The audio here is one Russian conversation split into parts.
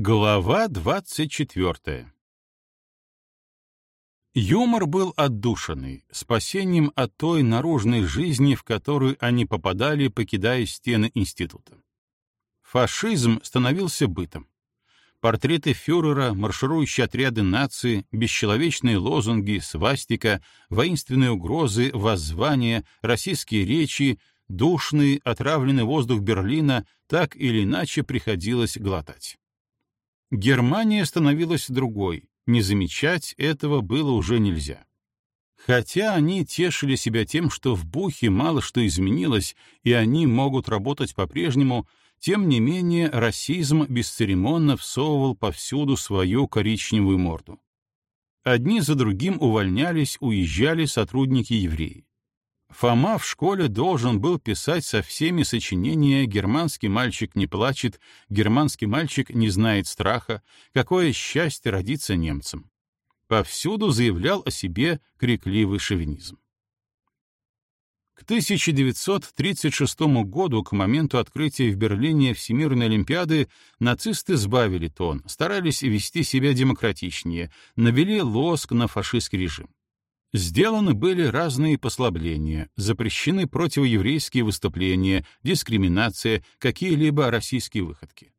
Глава 24 Юмор был отдушенный, спасением от той наружной жизни, в которую они попадали, покидая стены института. Фашизм становился бытом. Портреты фюрера, марширующие отряды нации, бесчеловечные лозунги, свастика, воинственные угрозы, воззвания, российские речи, душный, отравленный воздух Берлина так или иначе приходилось глотать. Германия становилась другой, не замечать этого было уже нельзя. Хотя они тешили себя тем, что в Бухе мало что изменилось, и они могут работать по-прежнему, тем не менее расизм бесцеремонно всовывал повсюду свою коричневую морду. Одни за другим увольнялись, уезжали сотрудники-евреи. Фома в школе должен был писать со всеми сочинения «Германский мальчик не плачет», «Германский мальчик не знает страха», «Какое счастье родиться немцем». Повсюду заявлял о себе крикливый шовинизм. К 1936 году, к моменту открытия в Берлине Всемирной Олимпиады, нацисты сбавили тон, старались вести себя демократичнее, навели лоск на фашистский режим. Сделаны были разные послабления, запрещены противоеврейские выступления, дискриминация, какие-либо российские выходки.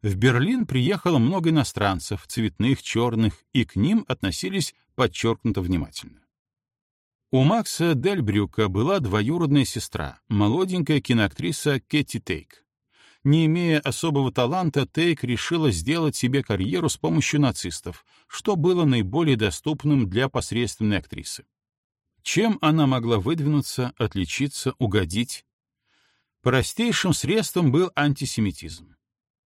В Берлин приехало много иностранцев, цветных, черных, и к ним относились подчеркнуто внимательно. У Макса Дельбрюка была двоюродная сестра, молоденькая киноактриса Кэти Тейк. Не имея особого таланта, Тейк решила сделать себе карьеру с помощью нацистов, что было наиболее доступным для посредственной актрисы. Чем она могла выдвинуться, отличиться, угодить? Простейшим средством был антисемитизм.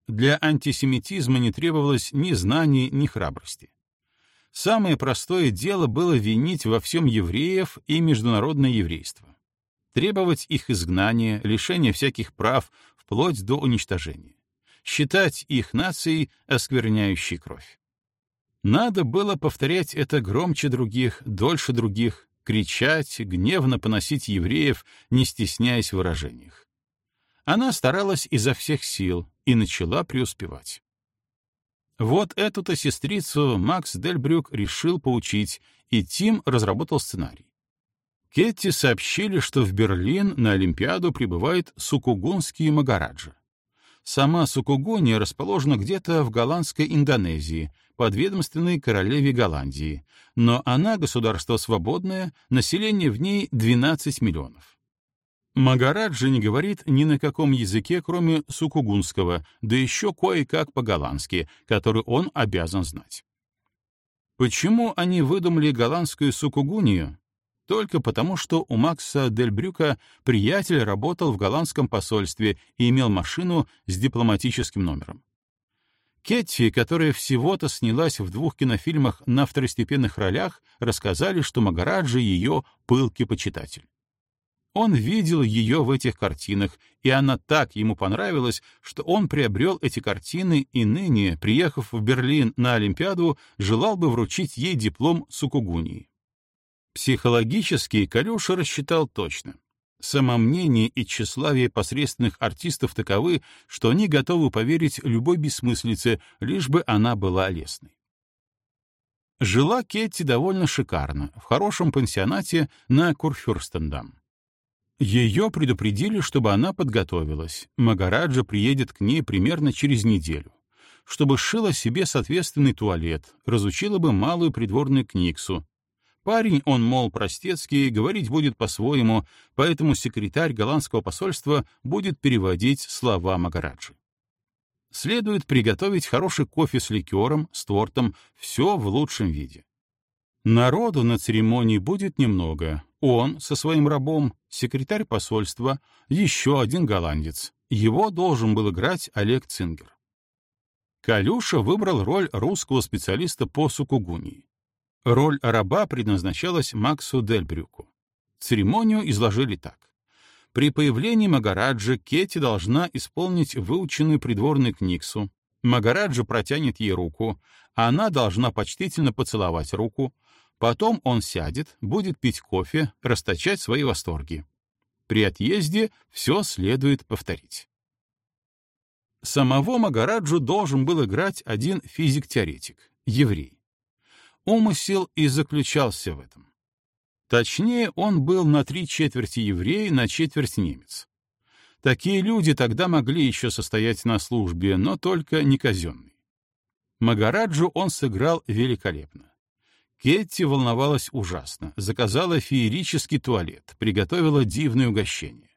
Для антисемитизма не требовалось ни знаний, ни храбрости. Самое простое дело было винить во всем евреев и международное еврейство. Требовать их изгнания, лишения всяких прав, вплоть до уничтожения. Считать их нацией, оскверняющей кровь. Надо было повторять это громче других, дольше других, кричать, гневно поносить евреев, не стесняясь в выражениях. Она старалась изо всех сил и начала преуспевать. Вот эту-то сестрицу Макс Дельбрюк решил поучить, и Тим разработал сценарий. Кетти сообщили, что в Берлин на Олимпиаду прибывает сукугунский Магараджа. Сама Сукугуния расположена где-то в голландской Индонезии, подведомственной королеве Голландии, но она государство свободное, население в ней 12 миллионов. Магараджа не говорит ни на каком языке, кроме сукугунского, да еще кое-как по-голландски, который он обязан знать. Почему они выдумали голландскую сукугунию? Только потому, что у Макса Дельбрюка приятель работал в голландском посольстве и имел машину с дипломатическим номером. Кетти, которая всего-то снялась в двух кинофильмах на второстепенных ролях, рассказали, что Магараджи ее пылкий почитатель. Он видел ее в этих картинах, и она так ему понравилась, что он приобрел эти картины и ныне, приехав в Берлин на Олимпиаду, желал бы вручить ей диплом Сукугунии. Психологически Калюша рассчитал точно. Самомнение и тщеславие посредственных артистов таковы, что они готовы поверить любой бессмыслице, лишь бы она была лестной. Жила Кетти довольно шикарно, в хорошем пансионате на Курфюрстендам. Ее предупредили, чтобы она подготовилась. Магараджа приедет к ней примерно через неделю. Чтобы шила себе соответственный туалет, разучила бы малую придворную книгсу, Парень он, мол, простецкий, говорить будет по-своему, поэтому секретарь голландского посольства будет переводить слова Магараджи. Следует приготовить хороший кофе с ликером, с тортом, все в лучшем виде. Народу на церемонии будет немного. Он со своим рабом, секретарь посольства, еще один голландец. Его должен был играть Олег Цингер. Калюша выбрал роль русского специалиста по сукугунии. Роль раба предназначалась Максу Дельбрюку. Церемонию изложили так. При появлении Магараджа Кетти должна исполнить выученную придворную книгсу. Магараджа протянет ей руку, а она должна почтительно поцеловать руку. Потом он сядет, будет пить кофе, расточать свои восторги. При отъезде все следует повторить. Самого Магараджу должен был играть один физик-теоретик, еврей. Умысел и заключался в этом. Точнее, он был на три четверти еврей, на четверть немец. Такие люди тогда могли еще состоять на службе, но только не казенной. Магараджу он сыграл великолепно. Кетти волновалась ужасно, заказала феерический туалет, приготовила дивное угощение.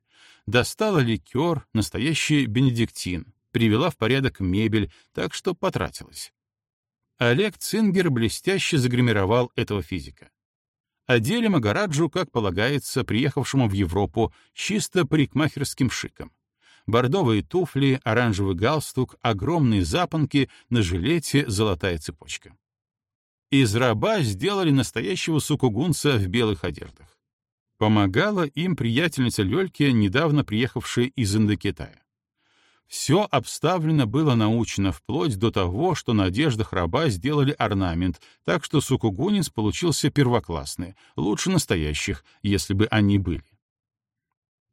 Достала ликер, настоящий бенедиктин, привела в порядок мебель, так что потратилась. Олег Цингер блестяще загримировал этого физика. Одели Магараджу, как полагается, приехавшему в Европу, чисто парикмахерским шиком. Бордовые туфли, оранжевый галстук, огромные запонки, на жилете золотая цепочка. Из раба сделали настоящего сукугунца в белых одеждах. Помогала им приятельница Лёльки, недавно приехавшая из Индокитая. Все обставлено было научно, вплоть до того, что на одеждах раба сделали орнамент, так что сукугунец получился первоклассный, лучше настоящих, если бы они были.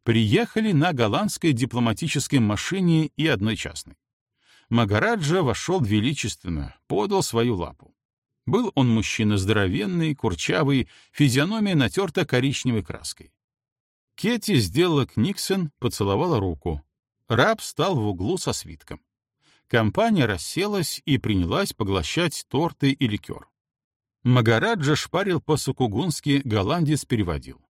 Приехали на голландской дипломатической машине и одной частной. Магараджа вошел величественно, подал свою лапу. Был он мужчина здоровенный, курчавый, физиономия натерта коричневой краской. Кетти сделала книксон, поцеловала руку. Раб стал в углу со свитком. Компания расселась и принялась поглощать торты и ликер. Магараджа шпарил по-сукугунски, голландец переводил.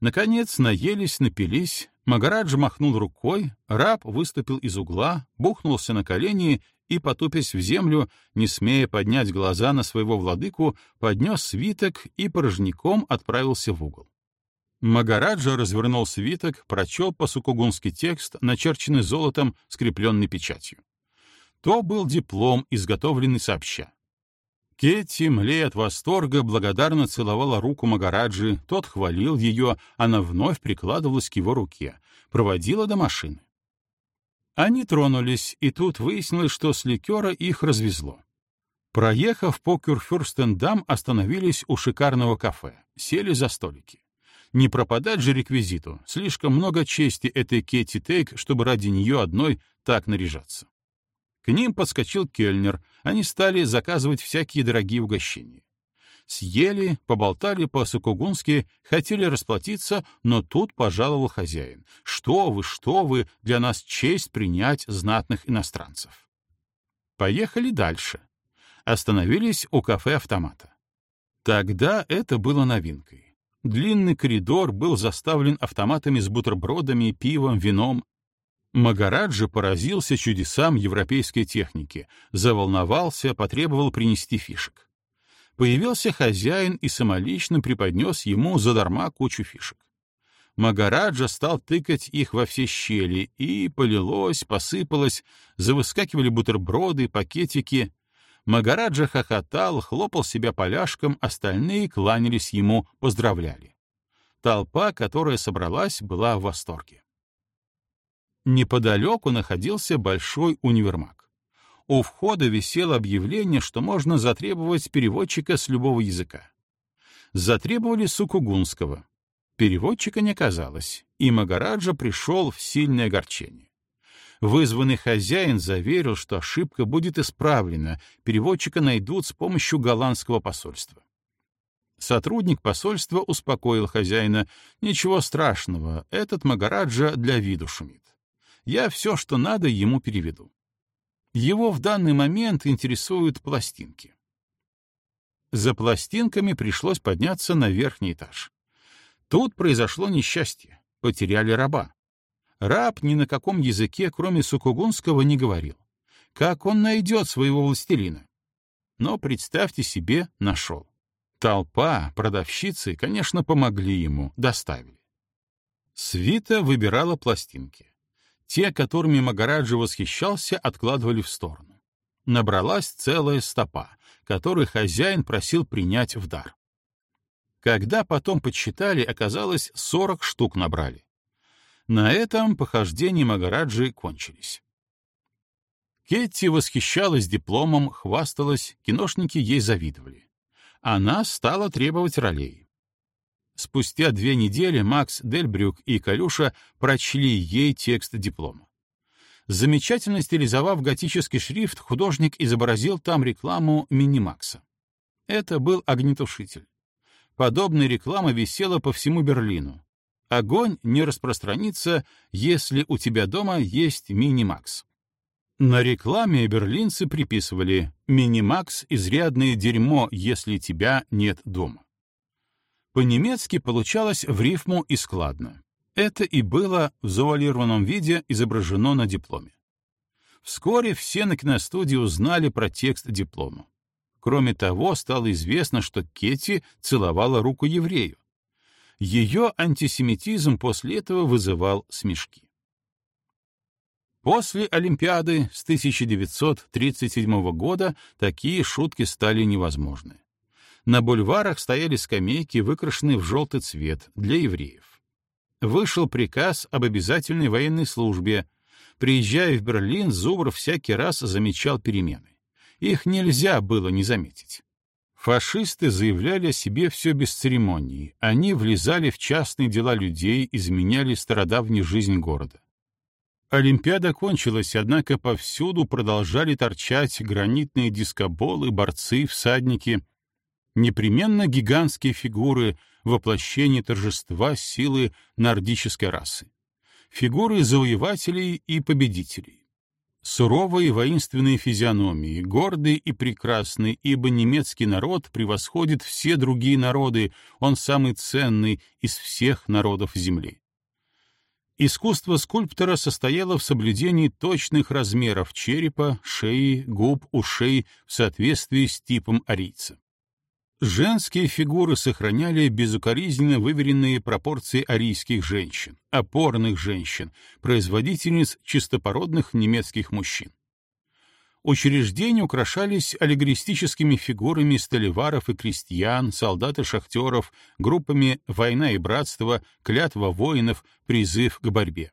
Наконец наелись, напились, Магараджа махнул рукой, раб выступил из угла, бухнулся на колени и, потупясь в землю, не смея поднять глаза на своего владыку, поднес свиток и порожняком отправился в угол. Магараджа развернул свиток, прочел по-сукугунски текст, начерченный золотом, скрепленный печатью. То был диплом, изготовленный сообща. Кетти, млея от восторга, благодарно целовала руку Магараджи, тот хвалил ее, она вновь прикладывалась к его руке, проводила до машины. Они тронулись, и тут выяснилось, что с ликера их развезло. Проехав по Кюрфюрстендам, остановились у шикарного кафе, сели за столики. Не пропадать же реквизиту, слишком много чести этой Кетти Тейк, чтобы ради нее одной так наряжаться. К ним подскочил кельнер, они стали заказывать всякие дорогие угощения. Съели, поболтали по-сукугунски, хотели расплатиться, но тут пожаловал хозяин. «Что вы, что вы, для нас честь принять знатных иностранцев». Поехали дальше. Остановились у кафе-автомата. Тогда это было новинкой. Длинный коридор был заставлен автоматами с бутербродами, пивом, вином. Магараджи поразился чудесам европейской техники, заволновался, потребовал принести фишек. Появился хозяин и самолично преподнес ему задарма кучу фишек. Магараджа стал тыкать их во все щели, и полилось, посыпалось, завыскакивали бутерброды, пакетики. Магараджа хохотал, хлопал себя поляшком, остальные кланялись ему, поздравляли. Толпа, которая собралась, была в восторге. Неподалеку находился большой универмаг у входа висело объявление, что можно затребовать переводчика с любого языка. Затребовали сукугунского. Переводчика не оказалось, и Магараджа пришел в сильное огорчение. Вызванный хозяин заверил, что ошибка будет исправлена, переводчика найдут с помощью голландского посольства. Сотрудник посольства успокоил хозяина. «Ничего страшного, этот Магараджа для виду шумит. Я все, что надо, ему переведу. Его в данный момент интересуют пластинки. За пластинками пришлось подняться на верхний этаж. Тут произошло несчастье. Потеряли раба. Раб ни на каком языке, кроме сукугунского, не говорил. Как он найдет своего властелина? Но, представьте себе, нашел. Толпа, продавщицы, конечно, помогли ему, доставили. Свита выбирала пластинки. Те, которыми Магараджи восхищался, откладывали в сторону. Набралась целая стопа, которую хозяин просил принять в дар. Когда потом подсчитали, оказалось, 40 штук набрали. На этом похождения Магараджи кончились. Кетти восхищалась дипломом, хвасталась, киношники ей завидовали. Она стала требовать ролей. Спустя две недели Макс Дельбрюк и Калюша прочли ей текст диплома. Замечательно стилизовав готический шрифт, художник изобразил там рекламу Минимакса. Это был огнетушитель. Подобная реклама висела по всему Берлину. Огонь не распространится, если у тебя дома есть Минимакс. На рекламе берлинцы приписывали «Минимакс — изрядное дерьмо, если тебя нет дома». По-немецки получалось в рифму и складно. Это и было в завуалированном виде изображено на дипломе. Вскоре все на киностудии узнали про текст диплома. Кроме того, стало известно, что Кетти целовала руку еврею. Ее антисемитизм после этого вызывал смешки. После Олимпиады с 1937 года такие шутки стали невозможны. На бульварах стояли скамейки, выкрашенные в желтый цвет, для евреев вышел приказ об обязательной военной службе. Приезжая в Берлин, Зубров всякий раз замечал перемены. Их нельзя было не заметить. Фашисты заявляли о себе все без церемоний. Они влезали в частные дела людей, изменяли стародавнюю жизнь города. Олимпиада кончилась, однако повсюду продолжали торчать гранитные дискоболы, борцы, всадники. Непременно гигантские фигуры — воплощение торжества силы нордической расы. Фигуры завоевателей и победителей. Суровые воинственные физиономии, гордые и прекрасные, ибо немецкий народ превосходит все другие народы, он самый ценный из всех народов Земли. Искусство скульптора состояло в соблюдении точных размеров черепа, шеи, губ, ушей в соответствии с типом арийца. Женские фигуры сохраняли безукоризненно выверенные пропорции арийских женщин, опорных женщин, производительниц чистопородных немецких мужчин. Учреждения украшались аллегористическими фигурами столеваров и крестьян, солдат и шахтеров, группами «Война и братство», «Клятва воинов», «Призыв к борьбе».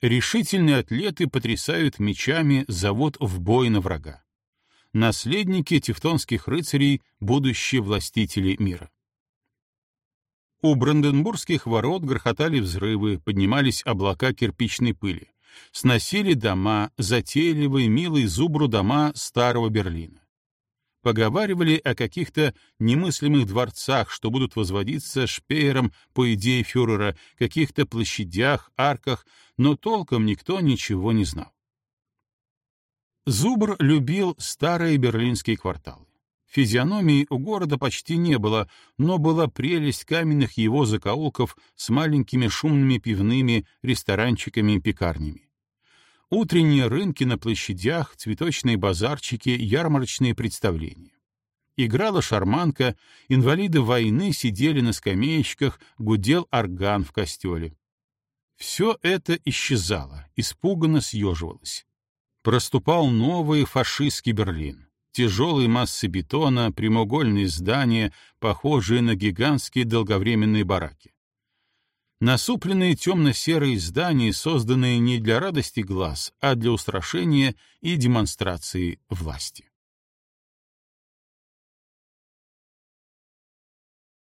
Решительные атлеты потрясают мечами, завод в бой на врага наследники тевтонских рыцарей, будущие властители мира. У Бранденбургских ворот грохотали взрывы, поднимались облака кирпичной пыли. Сносили дома, затейливые, милые зубру дома старого Берлина. Поговаривали о каких-то немыслимых дворцах, что будут возводиться шпеером по идее фюрера, каких-то площадях, арках, но толком никто ничего не знал. Зубр любил старые берлинские кварталы. Физиономии у города почти не было, но была прелесть каменных его закоулков с маленькими шумными пивными ресторанчиками и пекарнями. Утренние рынки на площадях, цветочные базарчики, ярмарочные представления. Играла шарманка, инвалиды войны сидели на скамеечках, гудел орган в костеле. Все это исчезало, испуганно съеживалось проступал новый фашистский Берлин. Тяжелые массы бетона, прямоугольные здания, похожие на гигантские долговременные бараки. Насупленные темно-серые здания, созданные не для радости глаз, а для устрашения и демонстрации власти.